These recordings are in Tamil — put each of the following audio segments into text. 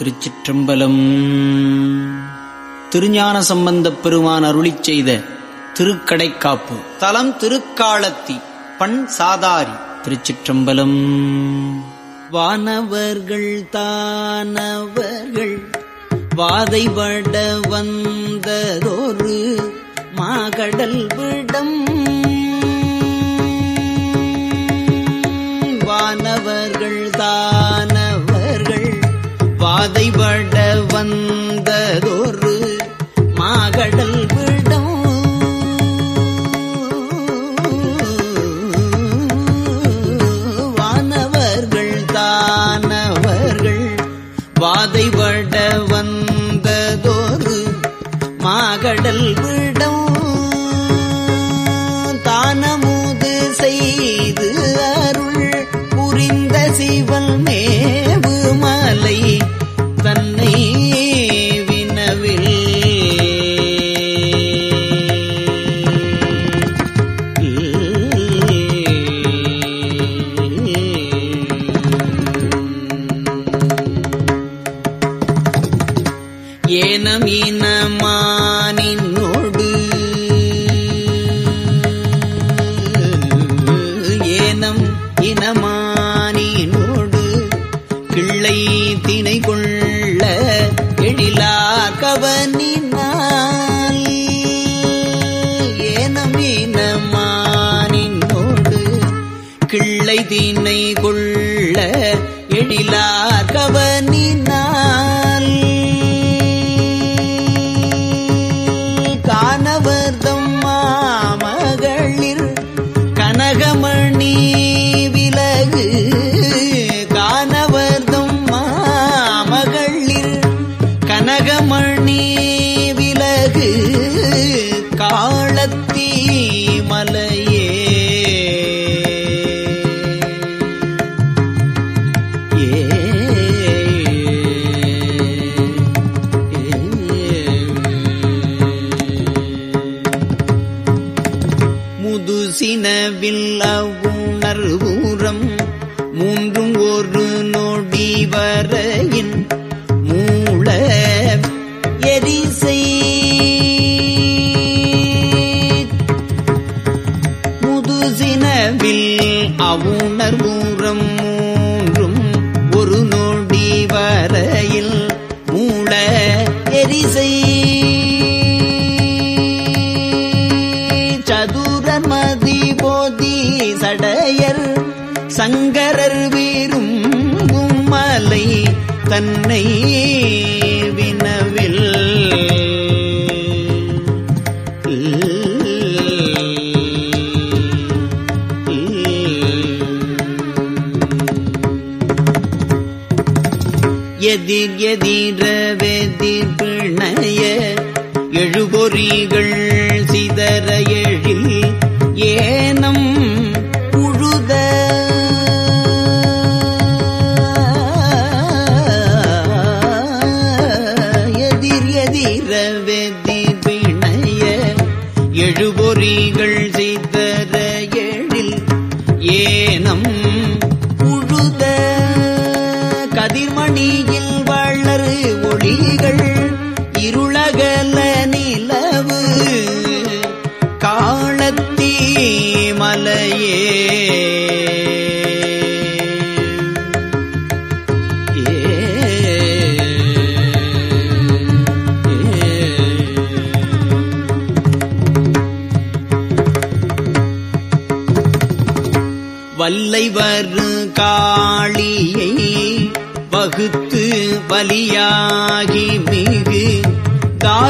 திருச்சிற்றம்பலம். திருஞான சம்பந்தப் பெருமான் அருளி செய்த திருக்கடைக்காப்பு. தலம் திருக்காலத்தி பண் சாதாரி திருச்சிற்றம்பலம். வானவர்கள் தானவர்கள் வாதைபட வந்ததொரு மாகடல் விடம். வானவர்கள் தான பாதைபட வந்ததொரு மாகடல் விடம். வானவர்கள் தானவர்கள் பாதைபட வந்ததொரு மாகடல் விடம். தானமுது செய்து அருள் புரிந்த சிவன் மே கிள்ளை கொள்ள எழிலார் கவனினால். காணவர்தம் மாமகளிர் கனகமணி முதுசினவில் உணர்வூரம் மூன்றும் ஒரு நொடி வரையின் மூள எரிசை முதுசினவில் அவுணர்வூரம் மூன்றும் சங்கரர் வீரும் மலை தன்னை வினவில். எதிர் எதிர வெதிர் பிணைய எழுபொறிகள் சிதற எழில் ஏனம்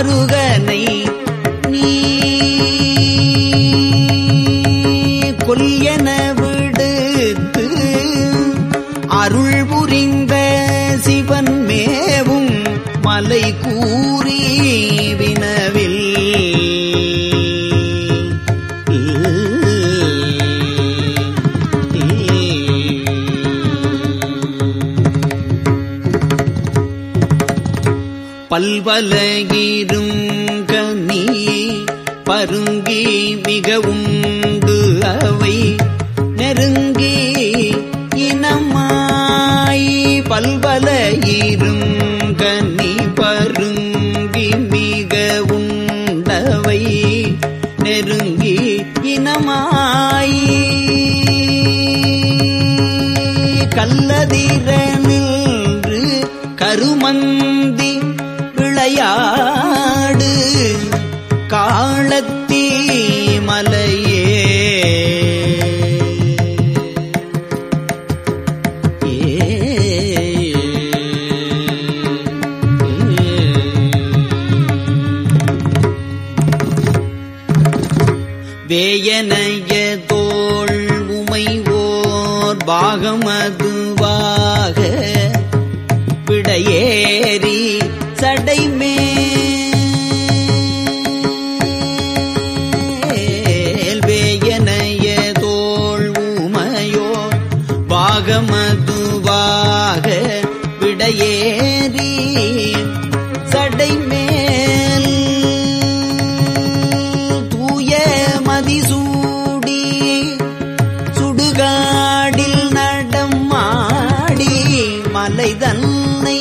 தாருகனை பல்வலையிரும் கனி பருங்கி மிகவும் அவை நெருங்கி இனமாய் பல்வலையிரும் கனி பருங்கி மிக உண்டவை நெருங்கி இனமாய் கல்லதிரனின்று கருமந்தி விளையாடு காலத்தீ மலையே. வேயனைய தோள் உமைவோர் பாகமதுவாக விடையே. மலை தன்னை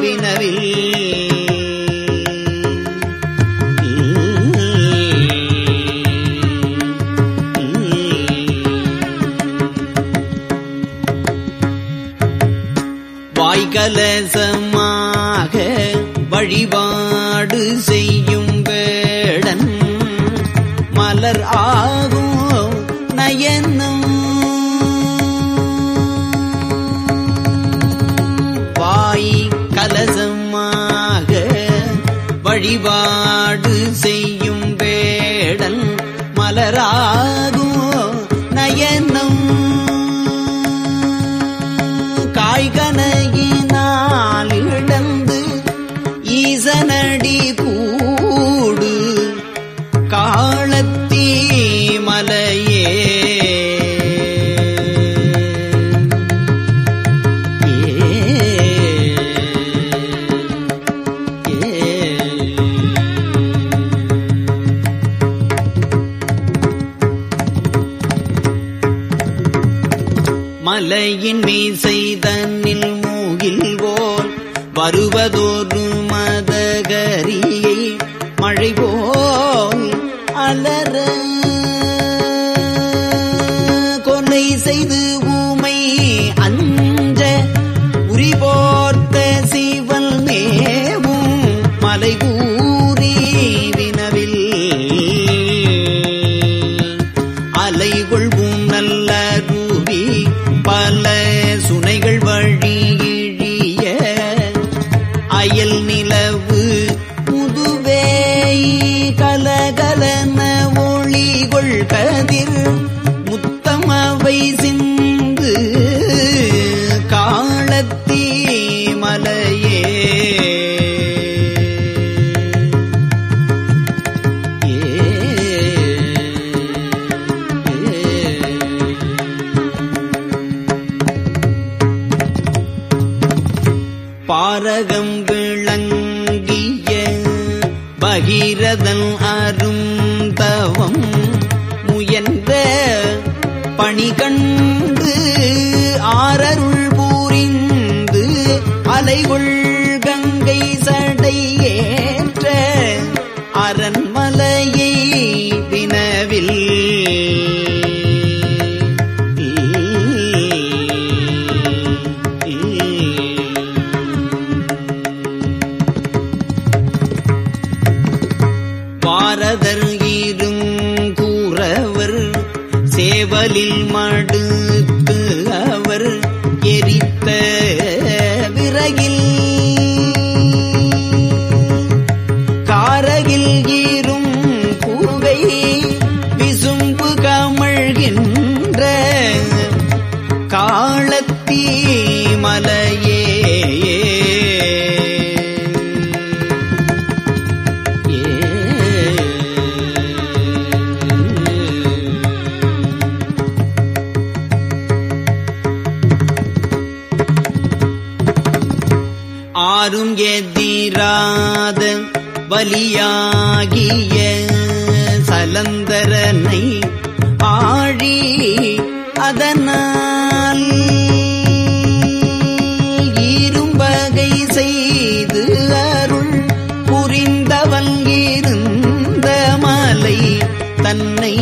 வினவில். வாய்கலசம் வழிவா மலையின் மீசை தன்னில் மூகில்வோர் வருவதோரு மதகரியை மழை போல் அலற. கொலை செய்து முயன்ற பணி கண்டு ஆரருள் பூரிந்து அலைகொள் கங்கை சடையே சேவலில் மடு. எதிராத வலியாகிய சலந்தரனை ஆழி அதனால் இரும்பகை செய்து அருள் புரிந்தவன் இருந்த மலை தன்னை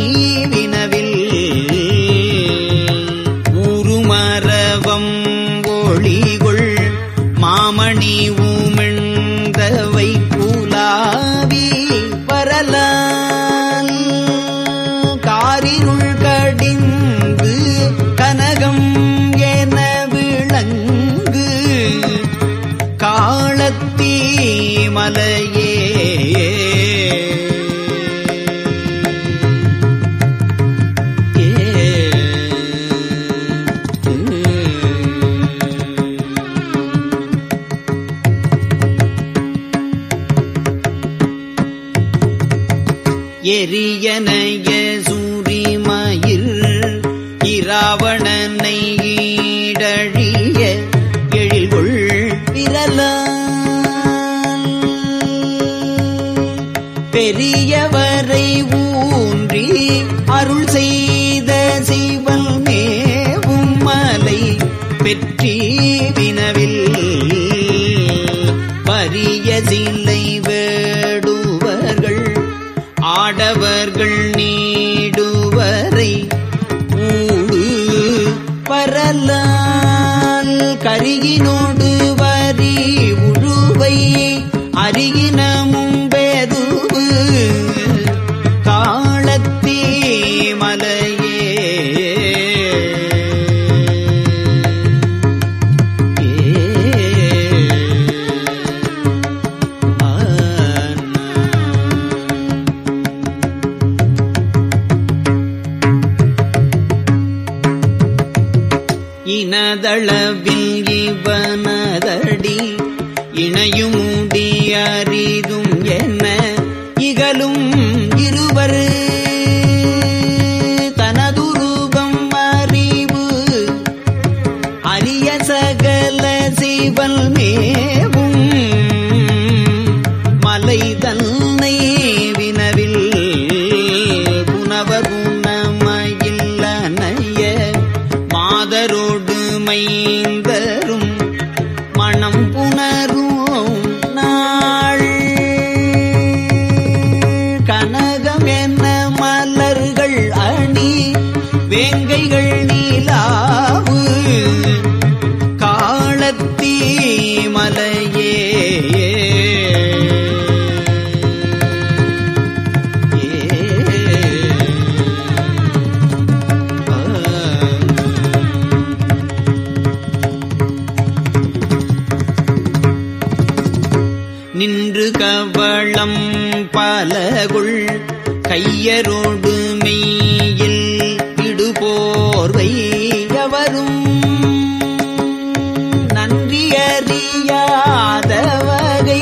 பெரியவரை ஊன்றி அருள் செய்த சிவன் மேவும் மலை பெற்றி வினவில் பரிய சிலை வேடுவர்கள் ஆடவர்கள் நீடுவரை ஊடு பரலால் கருகினோடு வரி உழுவை அருகினம் இணையும் அரிதும் என்ன? இகலும் இருவர். தனதுருபம் அறிவு. அரிய சகல சிவல் மேவும் நின்று கவளம் பலகுள் கையரோடு மெய்யில் இடுபோர்வை எவரும் நன்றி வகை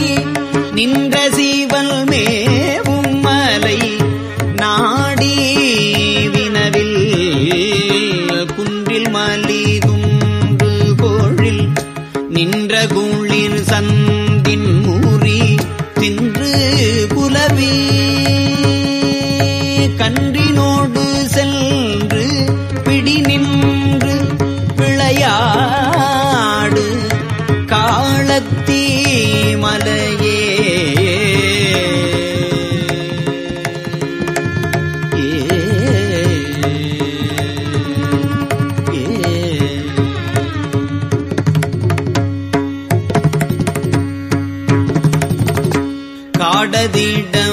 நின்ற சீவல் மேவும் மலை நாடி வினவில் குன்றில் மலிதும் பொழில் நின்ற குளிர் சந்தின் திட